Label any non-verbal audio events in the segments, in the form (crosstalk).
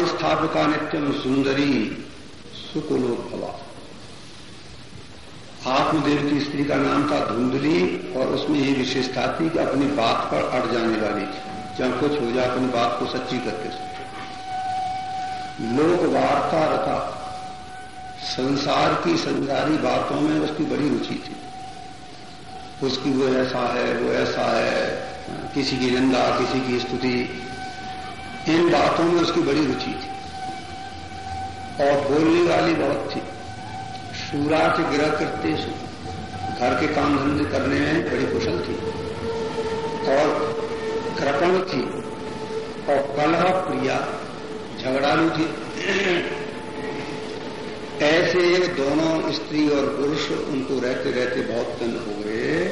के स्थापका नित्यम सुंदरी सुकुलोद्भवा आत्मदेव की स्त्री का नाम था धुंधली और उसमें ये विशेषता थी कि अपनी बात पर अट जाने वाली थी। जहाँ कुछ हो जाए, अपनी बात को सच्ची करके लोक वार्ता रथा। संसार की संसारी बातों में उसकी बड़ी रुचि थी। उसकी वो ऐसा है, वो ऐसा है, किसी की निंदा, किसी की स्तुति। इन बातों में उसकी बड़ी रुचि थी। और बोलने वाली बहुत थी। सूराज गिरह करते घर के काम धंधे करने में बड़ी कुशल थी। और कृपण थी। और कलह प्रिया झगड़ालू थी। ऐसे दोनों स्त्री और पुरुष उनको रहते रहते बहुत दिन हो गए।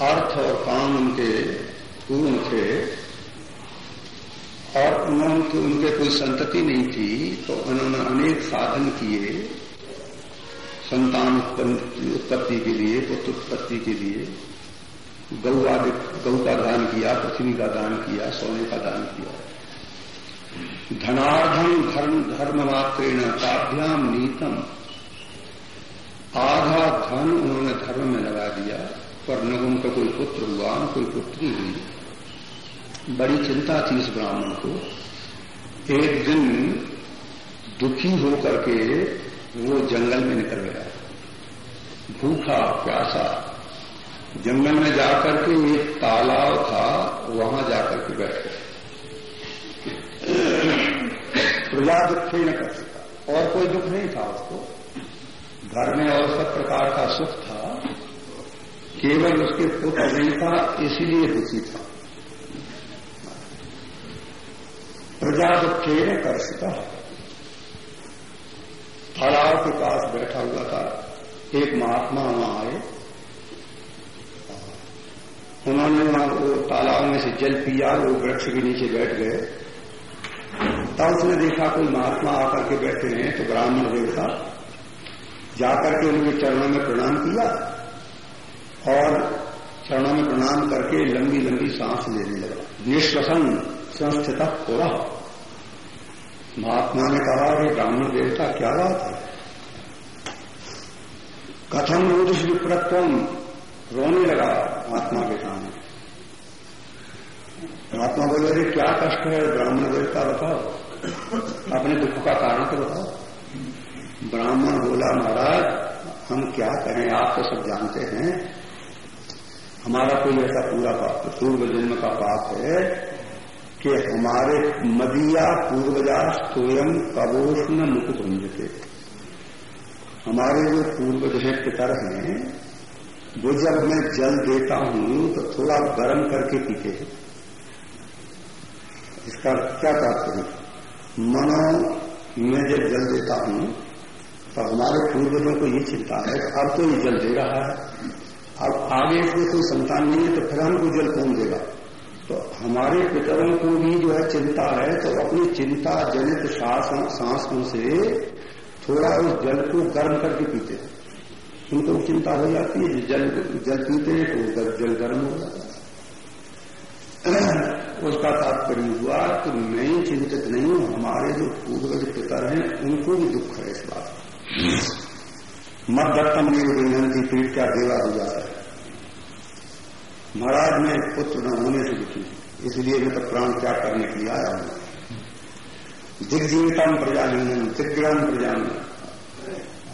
अर्थ और काम उनके पूर्ण थे। और उन्होंने उनके कोई संतति नहीं थी तो उन्होंने अनेक साधन किए संतान उत्पत्ति के लिए, पुत्र उत्पत्ति के लिए। गौ आदि गौ का दान किया, पृथ्वी का दान किया, सोने का दान किया। धनार्धन धर्म धर्म मात्रेण ताभ्याम नीतम। आधा धन उन्होंने धर्म में लगा दिया, पर न उनका कोई पुत्र हुआ, न कोई पुत्री हुई। बड़ी चिंता थी इस ब्राह्मण को। एक दिन दुखी होकर के वो जंगल में निकल गया। भूखा, प्यासा। जंगल में जाकर के एक तालाब था, वहाँ जाकर के बैठ गए प्रजा दुख न कर सका। और कोई दुख नहीं था उसको। घर में और सब प्रकार का सुख था। केवल उसके पुत्र नहीं था, इसीलिए दुखी था। प्रजा दुखे न कर सका तालाब के पास बैठा हुआ था, एक महात्मा वहाँ आए। उन्होंने वहाँ वो तालाब में से जल पिया, वो वृक्ष के नीचे बैठ गए। तब उसने देखा कोई महात्मा आकर के बैठे हैं तो ब्राह्मण देवता जाकर के उनके चरणों में प्रणाम किया, और चरणों में प्रणाम करके लंबी लंबी सांस लेने लगा। निष्वसन संस्थित हो रहा। महात्मा ने कहा कि ब्राह्मण देवता, क्या बात है? कथम रोदिश विप्रत्वम, रोने लगा महात्मा के सामने। महात्मा बोले, अरे क्या कष्ट है, ब्राह्मण देवता, बताओ। अपने दुख का कारण तो बताओ। ब्राह्मण बोला, महाराज, हम क्या कहें? आप तो सब जानते हैं। हमारा कोई ऐसा पूरा पाप, पूर्व जन्म का पाप है। कि हमारे मदिया पूर्वजा स्वयं कवोष्ण मुख थे हमारे जो पूर्वज हैं पितर हैं, वो जब मैं जल देता हूँ तो थोड़ा गर्म करके पीते हैं। इसका क्या तात्पर्य मनो, मैं जब जल देता हूँ तो हमारे पूर्वजों को ये चिंता है कि अब तो ये जल दे रहा है। अब आगे इसमें कोई संतान नहीं है तो फिर हमको जल कौन देगा? तो हमारे पितरों को भी जो है चिंता है तो अपनी चिंता जनित सांसों से थोड़ा उस जल को गर्म करके पीते हैं। उनको चिंता हो जाती है, जल जल पीते हैं तो जल गर्म हो जाता है। उसका तात्पर्य हुआ, कि मैं चिंतित नहीं हूँ, हमारे जो पूर्वज पितर हैं, उनको भी दुख है इस बात मत दत्तम नहीं की पीठ क्या देवा हो जाता है। महाराज में पुत्र न होने से दुखी इसलिए मैं तो प्राण त्याग करने के लिए आया हूँ। दिग्जीवितम प्रजालिंगन दिग्ग्रहण प्रजान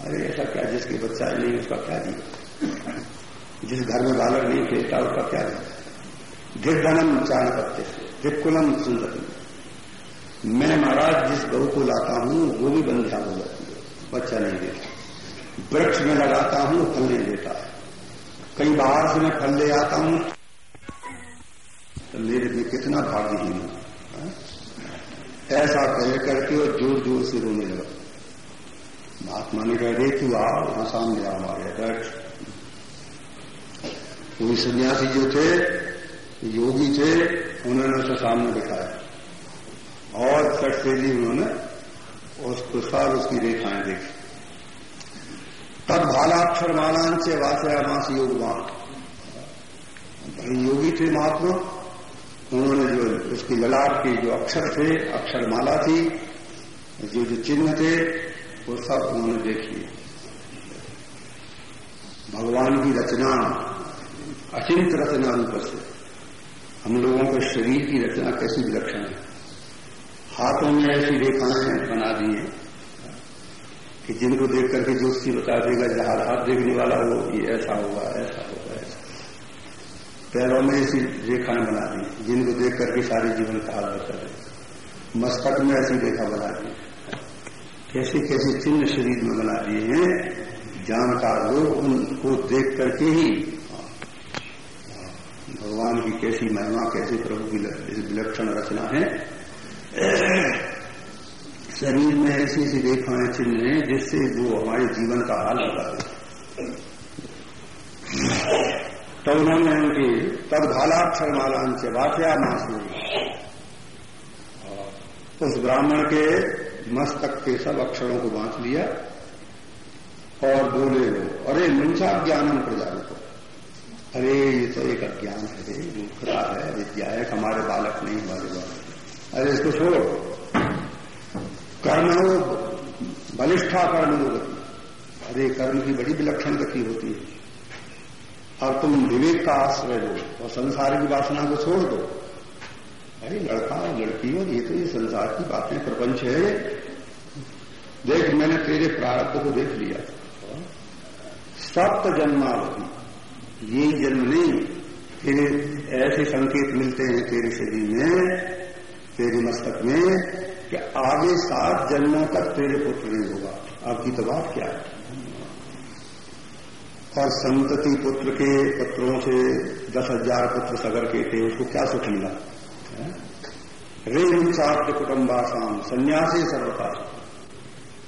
अरे, ऐसा क्या जिसके बच्चा नहीं, उसका क्या दिया? जिस घर में बालक नहीं खेलता उसका क्या दिया? दिग्धनम चाण पत्ते दिग्कुलम सुंदर मैं महाराज जिस गौ को लाता हूँ, वो भी बंध्या हो जाती है। बच्चा नहीं देता वृक्ष में लगाता हूँ, फल नहीं देता है कहीं बाहर से मैं फल ले आता हूँ तो मेरे लिए कितना भाग्यहीन हूँ। हाँ? ऐसा कह करके और ज़ोर ज़ोर से रोने लगा। महात्मा ने कहा, रे तू आ, वहाँ सामने आ, हमारे बैठ कोई सन्यासी जो थे, योगी थे, उन्होंने उसे सामने बिठाया और चट से ली उन्होंने उसको सार उसकी रेखाएँ देखी। तब भालाक्षर मालान से वाचयामास योगवान बड़े योगी थे महात्मा। उन्होंने जो उसकी ललाट के जो अक्षर थे अक्षर माला थी, जो जो चिन्ह थे, वो सब उन्होंने देखी भगवान की रचना, अचिंत रचना रूप से। हम लोगों के शरीर की रचना कैसी विलक्षण है। हाथों में ऐसी रेखाएँ बना दी है। कि जिनको देख करके जोशी बता देगा, जहाँ हाथ देखने वाला हो, ये ऐसा होगा ऐसा होगा, ऐसा पैरों में ऐसी रेखाएँ बना दी, जिनको देख करके सारे जीवन का हाल बता दे। मस्तक में ऐसी रेखा बना दी। कैसे कैसे चिन्ह शरीर में बना दिए हैं जानकार लोग उनको देख करके ही, भगवान की कैसी महिमा, कैसे प्रभु की विलक्षण रचना है। शरीर में ऐसी ऐसी रेखाएँ चिन्ह जिससे वो हमारे जीवन का हाल दे। तो उन्होंने उनकी तद भालाक्षर मालांच वाच्या मास उस ब्राह्मण के मस्तक के सब अक्षरों को बांट लिया और बोले वो, अरे मुंसा ज्ञानम प्रजान को अरे ये तो एक अज्ञान है मूर्खता है, विद्या है, हमारे बालक नहीं, हमारे बालक अरे इसको छोड़ो। कर्म हो बलिष्ठा कर्म हो गति अरे, कर्म की बड़ी विलक्षण गति होती है। और तुम विवेक का आश्रय लो और संसार की वासना को छोड़ दो। अरे, लड़का और लड़की हो, ये तो ये संसार की बातें, प्रपंच है। देख, मैंने तेरे प्रारब्ध को देख लिया। सप्त जन्मावधि। ये जन्म नहीं, तेरे ऐसे संकेत मिलते हैं तेरे शरीर में, तेरे मस्तक में कि आगे सात जन्मों तक तेरे पुत्र नहीं होगा। आपकी तो क्या है? और संतति पुत्र के पुत्रों से दस हज़ार पुत्र सगर के थे, उसको क्या सुख मिला? रे हिंसाप्त कुटुम्बासाम संन्यासी सर्वता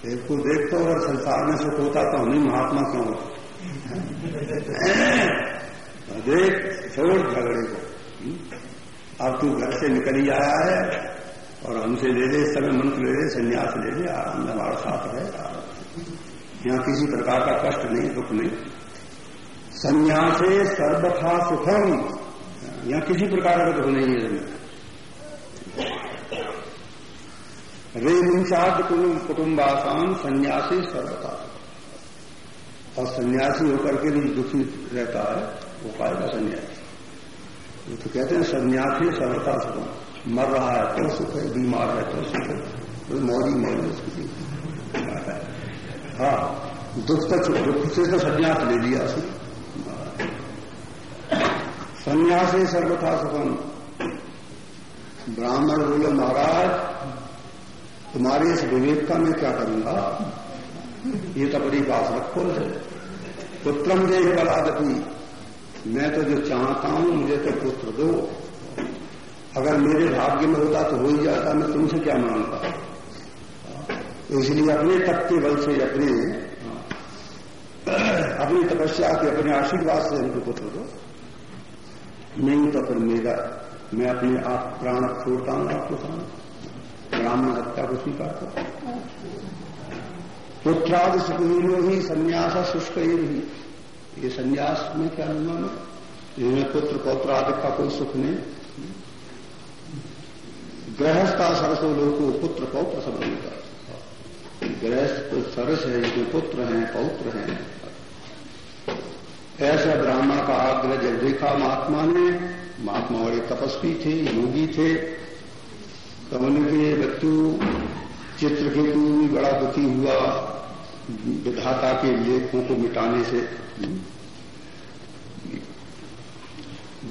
देखो देखते अगर संसार में सुख होता तो हमें महात्मा क्यों होता? देख, छोड़ झगड़े को। अब तू घर से निकल ही आया है। और हमसे ले ले, समय मंत्र ले ले, संन्यास ले ले में हमारा साथ रहे यहाँ किसी प्रकार का कष्ट नहीं, दुख नहीं। संन्यासे सर्वथा सुखम। यहाँ किसी प्रकार का दुख नहीं है रे निषाद कुटुम्बासान संन्यासी सर्वथा और सन्यासी होकर के भी दुखी रहता है, वो पाएगा सन्यासी। तो कहते हैं सन्यासी सर्वथा सुख मर रहा है तो सुख है, बीमार है तो सुख है। तो मौरी मौरी उसकी हाँ। दुख तो दुख से तो संन्यास ले लिया संन्यास संन्यासी सर्वथा सुखम। ब्राह्मण बोले, महाराज, तुम्हारे इस विवेक का मैं क्या करूँगा? ये तो बड़ी बात रखो है पुत्रम देह बलादपी। मैं तो जो चाहता हूँ, मुझे तो पुत्र दो। अगर मेरे भाग्य में होता तो हो ही जाता, मैं तुमसे क्या माँगता? इसलिए अपने तप के बल से, अपने, अपनी तपस्या के अपने आशीर्वाद से हमको पुत्र दो नहीं तो फिर मेरा, मैं अपने आप प्राण छोड़ता हूँ, आपको सामने। ब्राह्मण हत्या को स्वीकार करता पुत्राद सुखहीनो ही संन्यास, शुष्क ही नहीं ये संन्यास में क्या लूँगा मैं इन्हें पुत्र पौत्र आदि का कोई सुख नहीं। गृहस्था सरसो लोगों पुत्र पौत्र सब मिलता गृहस्थ तो सरस है, जो पुत्र हैं, पौत्र हैं। ऐसा ब्राह्मण का आग्रह जब देखा महात्मा ने, महात्मा बड़े तपस्वी थे, योगी थे तो उनके बच्चू चित्रकेतु भी बड़ा दुखी हुआ, विधाता के लेखों को मिटाने से।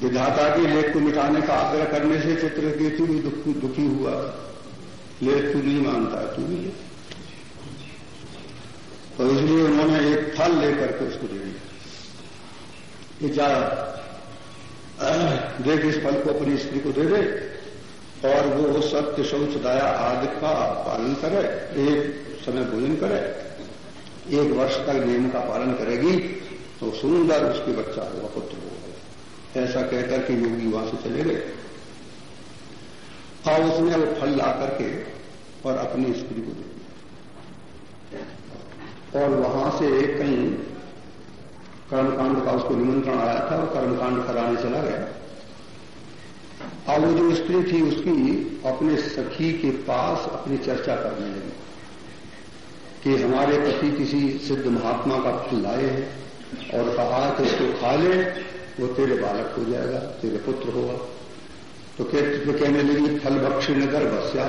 विधाता के लेख को मिटाने का आग्रह करने से चित्रकेतु भी दुख, दुखी हुआ। लेख तू नहीं मानता तू भी तो इसलिए उन्होंने एक फल लेकर के उसको दे दिया। कि जा देख इस फल को अपनी स्त्री को दे दे और वो सत्य शौच दया आदि का पालन करे एक समय भोजन करे एक वर्ष तक नियम का पालन करेगी तो सुंदर उसके बच्चा होगा पुत्र होगा ऐसा कहकर के योगी वहाँ से चले गए। और उसने वो फल ला करके और अपनी स्त्री को दे दिया। और वहाँ से एक कहीं कर्मकांड का उसको निमंत्रण आया था और कर्मकांड कराने चला गया। और वो जो स्त्री थी उसकी अपने सखी के पास अपनी चर्चा करने लगी कि हमारे पति किसी सिद्ध महात्मा का फल लाए हैं और कहा कि उसको खा ले। वो तेरे बालक हो जाएगा, तेरे पुत्र होगा। तो कहते कहने लगी, फल बक्ष नगर बस्या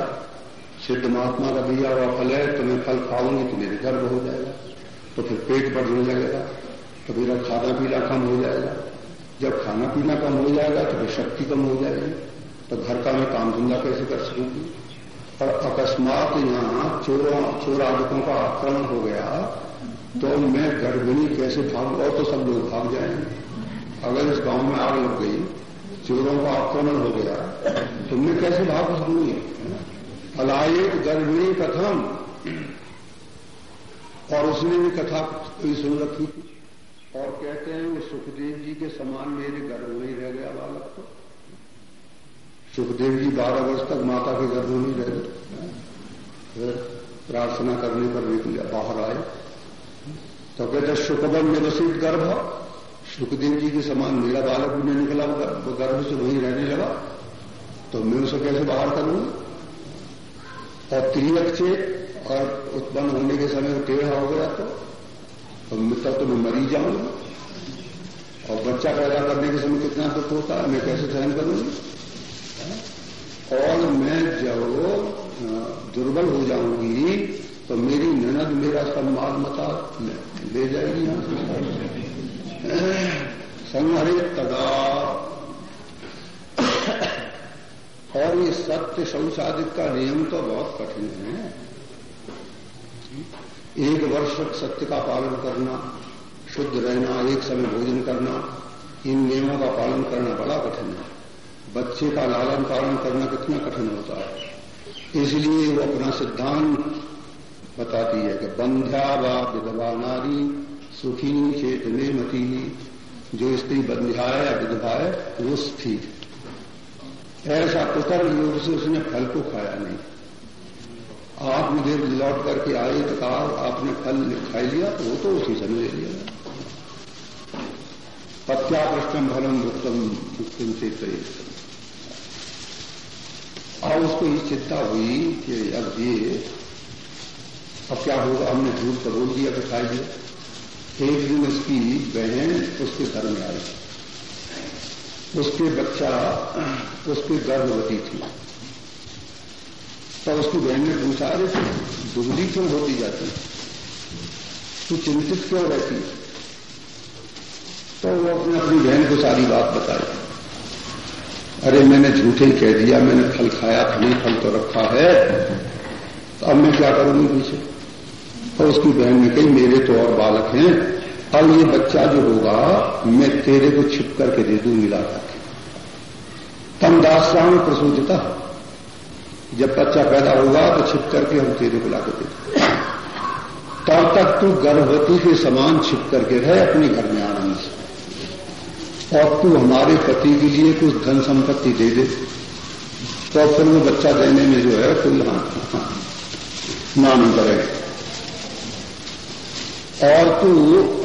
सिद्ध महात्मा का दिया हुआ फल है तो मैं फल खाऊँगी तो मेरे गर्भ हो जाएगा। तो फिर पेट बढ़ने लगेगा तो मेरा खाना पीना कम हो जाएगा। जब खाना पीना कम हो जाएगा तो फिर शक्ति कम हो जाएगी। तो घर का मैं काम धंधा कैसे कर सकूँगी? और अकस्मात यहाँ चोरों चोरादकों का आक्रमण हो गया तो मैं गर्भिणी कैसे भाग? और तो सब लोग भाग जाएँगे। अगर इस गाँव में आग लग गई चोरों का आक्रमण हो गया तो मैं कैसे भाग सकूँगी अलायक गर्भिणी कथम, और उसने भी कथा कोई सुन रखी थी। और कहते हैं, वो सुखदेव जी के समान मेरे गर्भ में ही रह गया बालक तो। सुखदेव जी बारह वर्ष तक माता के गर्भ में ही रह गए। फिर प्रार्थना करने पर निकले, बाहर आए। तो कहते सुखबन निवसित गर्भ सुखदेव जी के समान मेरा बालक भी नहीं निकला वो गर्भ से वहीं रहने लगा। तो मैं उसे कैसे बाहर करूँगा और त्रियक से और उत्पन्न होने के समय टेढ़ा हो गया तो, तो तब तो मैं मरी जाऊँगा। और बच्चा पैदा करने के समय कितना दुख होता है मैं कैसे सहन करूँगी? और मैं जब दुर्बल हो जाऊँगी तो मेरी ननद मेरा सम्मान मता ले जाएगी यहाँ संहरित तदा और ये सत्य संसाधित का नियम तो बहुत कठिन है। एक वर्ष तक सत्य का पालन करना, शुद्ध रहना, एक समय भोजन करना, इन नियमों का पालन करना बड़ा कठिन है। बच्चे का लालन पालन करना कितना कठिन होता है। इसलिए वो अपना सिद्धांत बताती है कि बंध्या व विधवा नारी सुखी चेतने मती। जो स्त्री बंध्या है या विधवा वो स्थिर। ऐसा पुत्र योग से उसने फल को खाया नहीं। आप मुझे लौट करके आए तो कहा, आपने फल खाई लिया तो वो तो उसी समय ले लिया। पत्यापृष्टम फलम भुक्तम मुक्तिम से और उसको ये चिंता हुई कि अब ये, अब क्या होगा? हमने झूठ तो बोल दिया तो खाई दिया एक दिन उसकी बहन उसके घर में आई। उसके बच्चा, उसकी गर्भवती थी। तो उसकी बहन ने पूछा, अरे दुबली क्यों होती जाती? तू चिंतित क्यों रहती? तो वो अपने अपनी बहन को सारी बात बताई। अरे, मैंने झूठे ही कह दिया, मैंने फल खाया नहीं फल तो रखा है। तो अब मैं क्या करूँगी पीछे? तो उसकी बहन ने कही मेरे तो और बालक हैं अब ये बच्चा जो होगा मैं तेरे को छिप करके दे दू मिला करके तम दास्याम प्रसूचिता जब बच्चा पैदा होगा तो छिप करके हम तेरे को लाकर देते तब तक तू गर्भवती के समान छिप करके रहे अपने घर में आनंद से। और तू हमारे पति के लिए कुछ धन संपत्ति दे दे। तो फिर वो बच्चा देने में जो है कोई हाँ, हाँ ना नहीं करेगा। और तू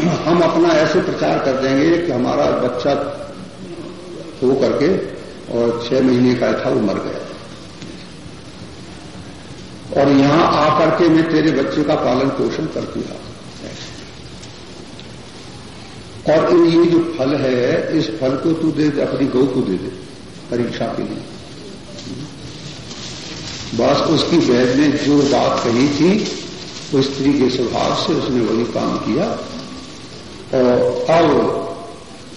हम अपना ऐसे प्रचार कर देंगे कि हमारा बच्चा हो करके और छह महीने का था, वो मर गया। और यहाँ आकर के मैं तेरे बच्चे का पालन पोषण करती रहा। और ये जो फल है, इस फल को तू दे दे अपनी गौ को दे दे, परीक्षा के लिए। बस उसकी बहन ने जो बात कही थी वो स्त्री के स्वभाव से उसने वही काम किया और अब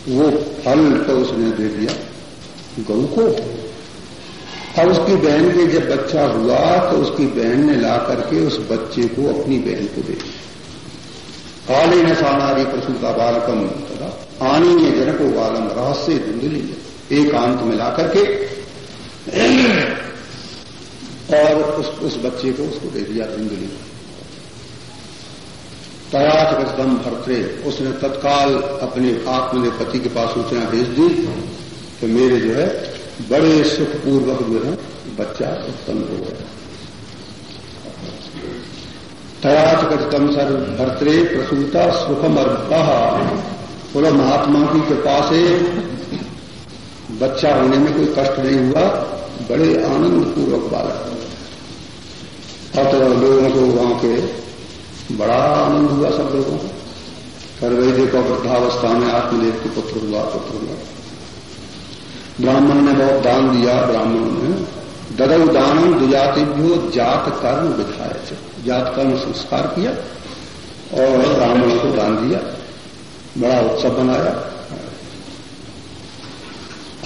वो फल तो उसने दे दिया गौ को। और उसकी बहन के जब बच्चा हुआ तो उसकी बहन ने ला करके उस बच्चे को अपनी बहन को दे काले न सानारी प्रसूता बालकम तथा आनीय जनको बालम रहस्य धुंधली एकांत में ला करके और उस, उस बच्चे को उसको दे दिया धुंधली तयात गजदम भरते उसने तत्काल अपने आत्मदेव पति के पास सूचना भेज दी तो मेरे जो है, बड़े सुखपूर्वक जो है, बच्चा उत्पन्न हो गया। तयाच कथितम सर भर्तरे प्रसूता सुखम अर्थ बोलो महात्मा की कृपा से बच्चा होने में कोई कष्ट नहीं हुआ, बड़े आनंद पूर्वक बालक। और तो लोगों को वहाँ के बड़ा आनंद हुआ सब लोगों को। करवई देखो वृद्धावस्था में आत्मदेव के पुत्र हुआ पुत्र हुआ। ब्राह्मण ने बहुत दान दिया, ब्राह्मण ने। ददव दानम दुजातिभ्यो जात कर्म विधाय जात कर्म संस्कार किया और ब्राह्मणों को दान दिया। बड़ा उत्सव बनाया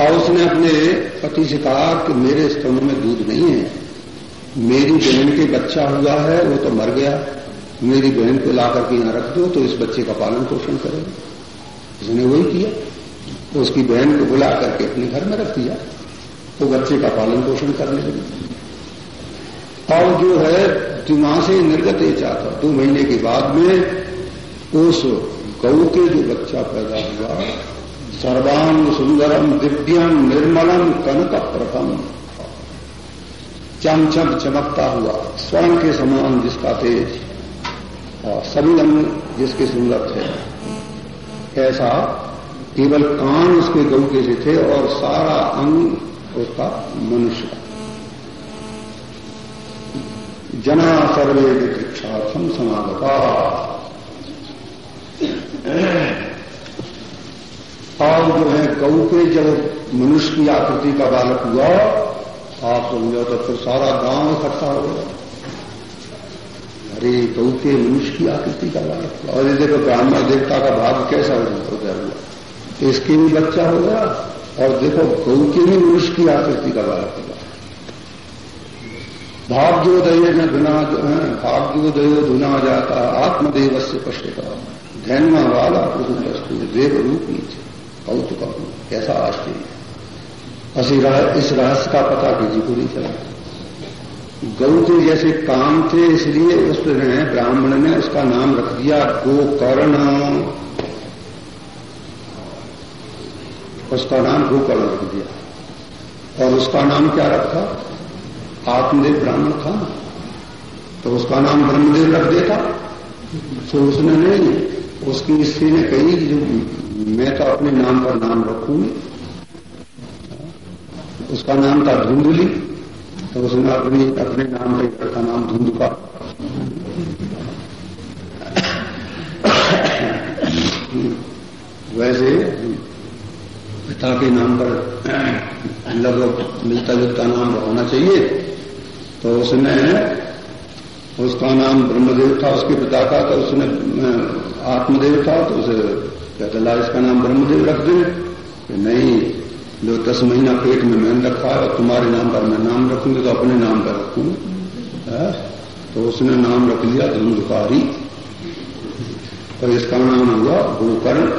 और उसने अपने पति से कहा कि मेरे स्तनों में दूध नहीं है। मेरी बहन के बच्चा हुआ है, वो तो मर गया। मेरी बहन को ला करके यहाँ रख दो तो इस बच्चे का पालन पोषण करेगा उसने वही किया। तो उसकी बहन को बुला करके अपने घर में रख दिया। तो बच्चे का पालन पोषण करने लगे। और जो है, दिमाग से निर्गत ये चाहता। दो महीने के बाद में उस गौ के जो बच्चा पैदा हुआ, सर्वांग सुंदरम, दिव्यम, निर्मलम, कनक प्रथम। चमचम चमकता हुआ स्वर्ण के समान जिसका तेज और सभी अंग जिसके सुंदर थे। ऐसा केवल कान उसके गौ के से थे और सारा अंग उसका मनुष्य जना सर्वे दीक्षार्थम समागता। और जो है गौ के जब मनुष्य की आकृति का बालक हुआ, आप समझो तो फिर सारा गाँव इकट्ठा हो गया। अरे गौ के मनुष्य की आकृति का बालक और ये देखो, ब्राह्मण देवता का भाग कैसा गया? हुआ इसके भी बच्चा होगा और देखो गौ के भी मनुष्य की आकृति का बालक होगा भाग्योदय में धुना भाग्योदय धुना जाता आत्मदेव से पश्चिता धैन्य वाला प्रभु देव रूप नीचे कौतुक कैसा आश्चर्य। इस रहस्य का पता किसी को नहीं चला। गौ के जैसे काम थे, इसलिए उसने ब्राह्मण ने उसका नाम रख दिया, गोकर्ण। उसका नाम गोकर्ण रख दिया। और उसका नाम क्या रखा? आत्मदेव ब्राह्मण था। तो उसका नाम ब्रह्मदेव रख देता। तो उसने नहीं, उसकी स्त्री ने कही कि जो मैं तो अपने नाम पर नाम रखूँगी। उसका नाम था धुंधुली। तो उसने अपनी अपने नाम पर रखा नाम धुंधुका वैसे पिता के नाम पर लगभग मिलता जुलता नाम होना चाहिए। तो उसने उसका नाम ब्रह्मदेव था, उसके पिता का तो उसने आत्मदेव था तो उसे कहते ला इसका नाम ब्रह्मदेव रख दे। नहीं जो दस महीना पेट में मैंने रखा है और तुम्हारे नाम पर मैं नाम रखूँगी तो अपने नाम पर रखूँगा तो उसने नाम रख लिया, धुंधकारी। और इसका नाम हुआ गोकर्ण।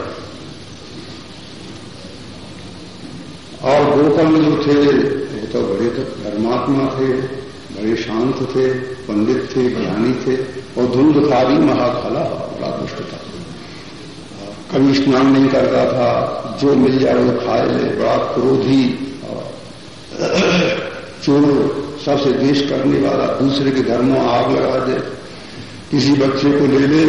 और गोकर्ण जो थे, वो तो बड़े तो धर्मात्मा थे, बड़े शांत थे, पंडित थे, ज्ञानी थे, और धुंधकारी महाखला बड़ा दुष्ट था। कभी स्नान नहीं करता था, जो मिल जाए वो खाए ले बड़ा क्रोधी (clears throat) चोर सबसे देश करने वाला, दूसरे के घर में आग लगा दे, किसी बच्चे को ले ले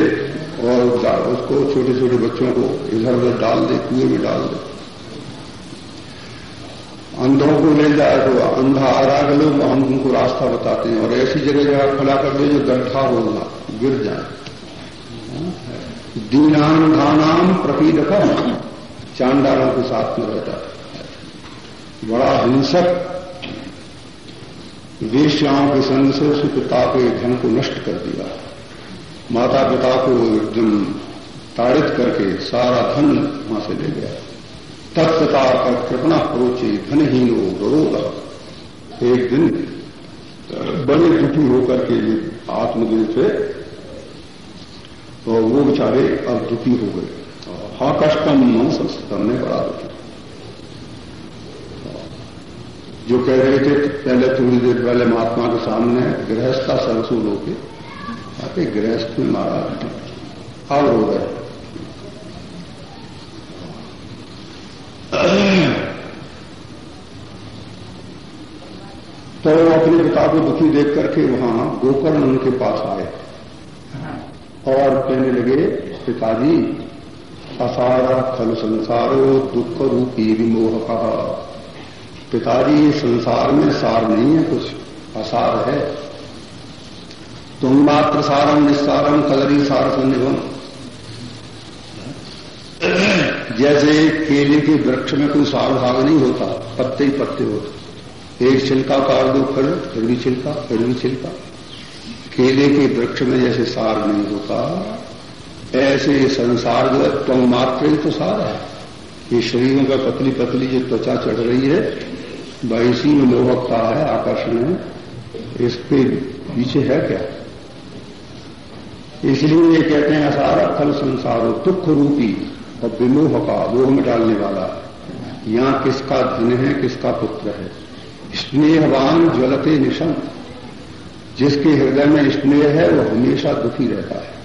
और उसको छोटे छोटे बच्चों को इधर उधर डाल दे, कुएँ में डाल दे। अंधों को ले जाए तो अंधा आ रहा लोग हम उनको रास्ता बताते हैं और ऐसी जगह जगह खड़ा कर दे जो गड्ढा होगा गिर जाए। दीनान धानाम प्रपीडक। चांडालों के साथ में रहता है। बड़ा हिंसक वेश्याओं के संग से उसके पिता के धन को नष्ट कर दिया। माता पिता को एकदम ताड़ित करके सारा धन वहाँ से ले गया। तत्ता पर कृपणा प्रोचे, धनहीनो विरोध एक दिन, बड़े दुखी होकर के आत्मदिन से तो वो बेचारे अब दुखी हो गए। हा कष्टम मन संस्कृतम ने बड़ा दुखी जो कह रहे थे, पहले थोड़ी देर पहले महात्मा के सामने गृहस्थ का सरसू लोके आके गृहस्थ में मारा अब हो गए। तो अपने पिता को दुखी देख करके वहाँ गोकर्ण उनके पास आए। और कहने लगे, पिताजी, असारा खल संसारो दुख रूपी विमोह कहा पिताजी संसार में सार नहीं है, कुछ असार है। तुम मात्र सारम निस्सारम कलरी सार संगम जैसे केले के वृक्ष में कोई सार भाग नहीं होता, पत्ते ही पत्ते होते। एक छिलका काट दो फिर फिर भी छिलका, फिर भी छिलका। केले के वृक्ष में जैसे सार नहीं होता, ऐसे संसार जो है मात्र ही तो सार है। ये शरीरों का पतली पतली जो त्वचा चढ़ रही है वह इसी में मोहकता है, आकर्षण है। इसके पीछे है क्या? इसलिए ये कहते हैं सारा फल संसार हो दुख रूपी और विमोह का मोह में डालने वाला। यहाँ किसका धन है, किसका पुत्र है? स्नेहवान ज्वलते निशम जिसके हृदय में स्नेह है, वो हमेशा दुखी रहता है।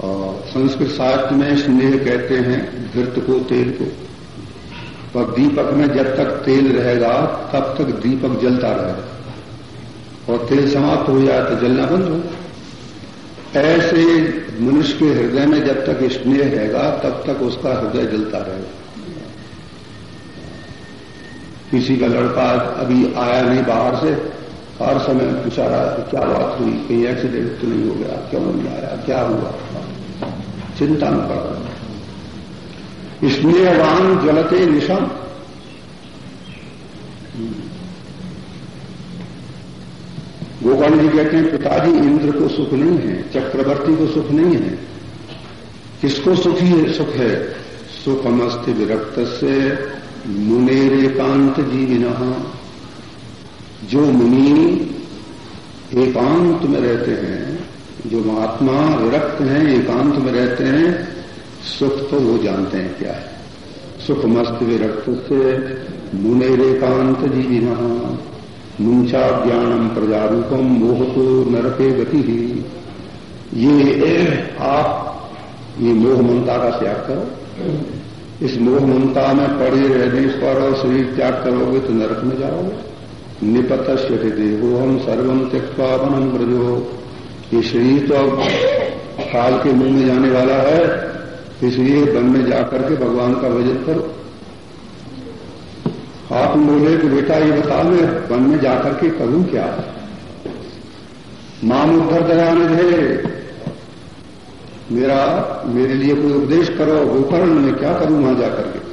और संस्कृत साहित्य में स्नेह कहते हैं घृत को, तेल को। पर दीपक में जब तक तेल रहेगा, तब तक दीपक जलता रहेगा। और तेल समाप्त हो जाए तो जलना बंद होगा ऐसे मनुष्य के हृदय में जब तक स्नेह रहेगा, तब तक उसका हृदय जलता रहेगा। किसी का लड़का अभी आया नहीं बाहर से हर समय पूछा रहा क्या बात हुई? कहीं एक्सीडेंट तो नहीं हो गया? क्यों नहीं आया? क्या हुआ? चिंता में पड़ रहा इसलिए स्नेहवान जलते निशम। गोपाल जी कहते हैं, पिताजी, इंद्र को सुख नहीं है, चक्रवर्ती को सुख नहीं है। किसको सुखी है? सुख है। सुखमस्त विरक्त से मुनेर एकांत जीविन। जो मुनि एकांत में रहते हैं, जो महात्मा विरक्त हैं, एकांत में रहते हैं, सुख तो वो जानते हैं क्या है। सुख मस्त विरक्त से मुनेर एकांत जीविना। मुंचा ज्ञानम प्रजारूपम मोह तो नरके गति। ही ये आप, ये मोह ममता का त्याग करो। इस मोह ममता में पड़े रहने पर शरीर त्याग करोगे तो नरक में जाओगे। निपतश्य देहो हम सर्वम त्यक्वावनम ब्रजो ये शरीर तो अब काल के मुँह में जाने वाला है, इसलिए वन में जाकर के भगवान का भजन करो। आप बोले कि बेटा ये बता मैं वन में जाकर के करूँ क्या? माम उद्धर दयानंद है मेरा, मेरे लिए कोई उपदेश करो गोकर्ण में क्या करूँ वहाँ जाकर के?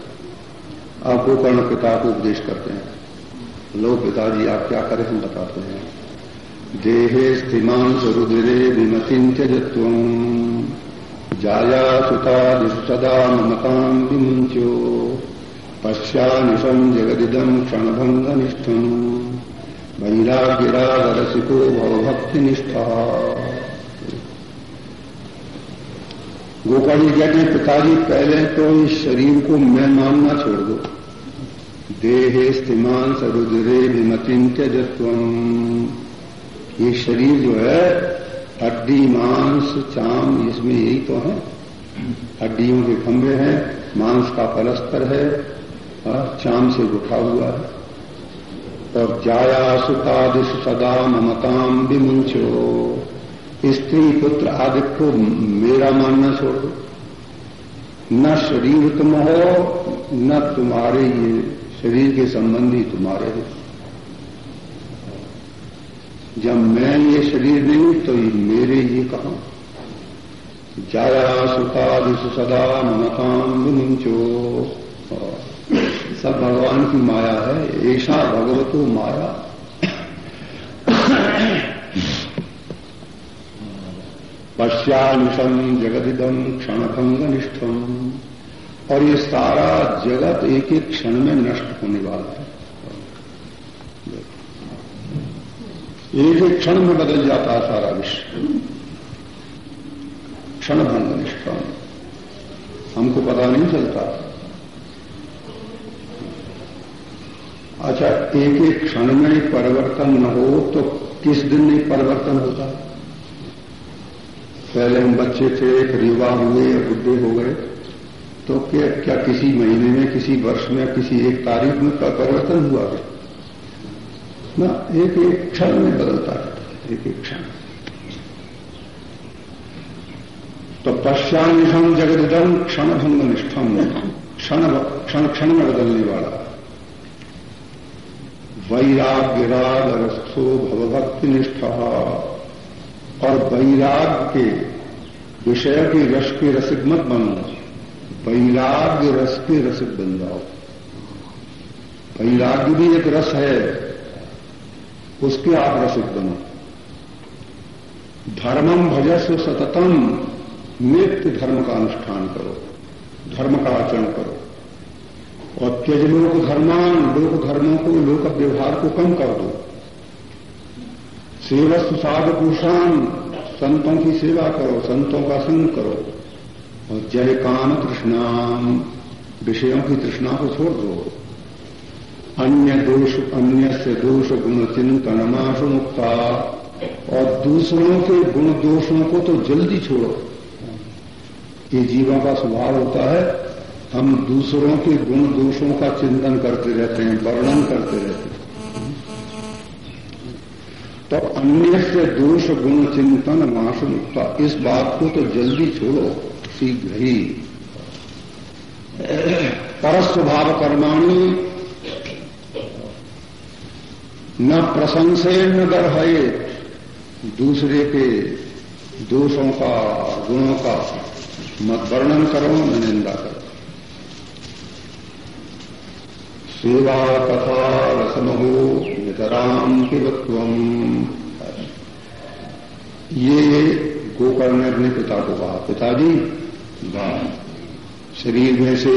आप गोकर्ण पिता को उपदेश करते हैं। लो पिताजी, आप क्या करें, हम बताते हैं। देहे स्थिमान स्वरुद्रे विमतिं त्यजत्व। जाया सुता सदा ममतां विमुंचो पश्यानिशम जगदिदम क्षणभंगनिष्ठम वैराग्यरागरसिको भवभक्ति निष्ठा जी कहते हैं, पिताजी, पहले तो इस शरीर को मैं मानना छोड़ दो। देहे स्थिमान सरुद्रे विमतिम त्यजत्व। ये शरीर जो है, हड्डी, मांस, चाम, इसमें यही तो है। हड्डियों के खंभे हैं, मांस का पलस्तर है और चाम से उठा हुआ है। और जाया सुखादिश सदा ममताम विमुंचो स्त्री पुत्र आदि को मेरा मानना छोड़ दो। न शरीर तुम हो, न तुम्हारे ये शरीर के संबंधी तुम्हारे हो। जब मैं ये शरीर नहीं तो ये मेरे ये कहा? जाया सुखादिश सदा ममताम विमुंचो सब भगवान की माया है ऐसा भगवतो माया। पश्यानुषम जगदिदम क्षणभंग निष्ठम और ये सारा जगत एक एक क्षण में नष्ट होने वाला है। एक एक क्षण में बदल जाता है सारा विश्व। क्षणभंग निष्ठम हमको पता नहीं चलता। अच्छा एक एक क्षण में परिवर्तन न हो तो किस दिन नहीं परिवर्तन होता? पहले हम बच्चे थे, फिर युवा हुए या बुढ़े हो गए। तो क्या क्या किसी महीने में, किसी वर्ष में, किसी एक तारीख में का परिवर्तन हुआ है ना, एक एक क्षण में बदलता है, एक एक क्षण। तो पश्चानिषम जगदम क्षण भंग निष्ठम क्षण क्षण क्षण में बदलने वाला। वैराग्य राग रस्थो भवभक्ति निष्ठा और वैराग के विषय के रस के रसिक मत बनो वैराग्य रस के रसिक बन जाओ। वैराग्य भी एक रस है, उसके आप रसिक बनो। धर्मम भजस्व सततम, नित्य धर्म का अनुष्ठान करो, धर्म का आचरण करो। और त्यज लोक धर्मान, लोक धर्मों को, लोक व्यवहार को कम कर दो। सेवस्तु साध पुरुषान संतों की सेवा करो, संतों का संग करो। और जय काम तृष्णाम, विषयों की तृष्णा को छोड़ दो। अन्य दोष अन्य से दोष गुण चिंतन माशु मुक्ता। और दूसरों के गुण दोषों को तो जल्दी छोड़ो। ये जीवों का स्वभाव होता है, हम दूसरों के गुण दोषों का चिंतन करते रहते हैं, वर्णन करते रहते हैं। तो अन्य से दोष गुण चिंतन माशुमुक्ता इस बात को तो जल्दी छोड़ो, शीघ्र ही। परस्वभाव कर्माणी, न प्रशंसे न है दूसरे के दोषों का, गुणों का मत वर्णन करो, न निंदा करो। सेवा कथा रसमहो नितराम पिबत्व ये गोकर्ण ने अपने पिता को कहा, पिताजी शरीर में से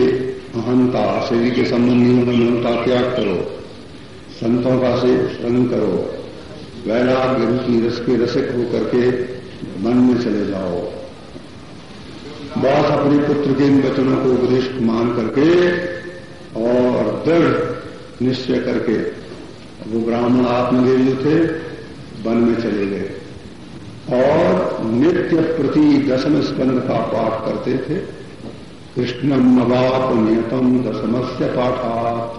अहंता, शरीर के संबंधियों में ममता त्याग करो, संतों का से संग करो, वैराग्य रुचि रस के रसिक होकर के मन में चले जाओ। बस अपने पुत्र के इन वचनों को उपदेश मान करके और दृढ़ निश्चय करके वो ब्राह्मण आत्मदेव थे, वन में चले गए। और नित्य प्रति दशम स्कंद का पाठ करते थे। कृष्णम नवाप नियतम दशमस्य पाठा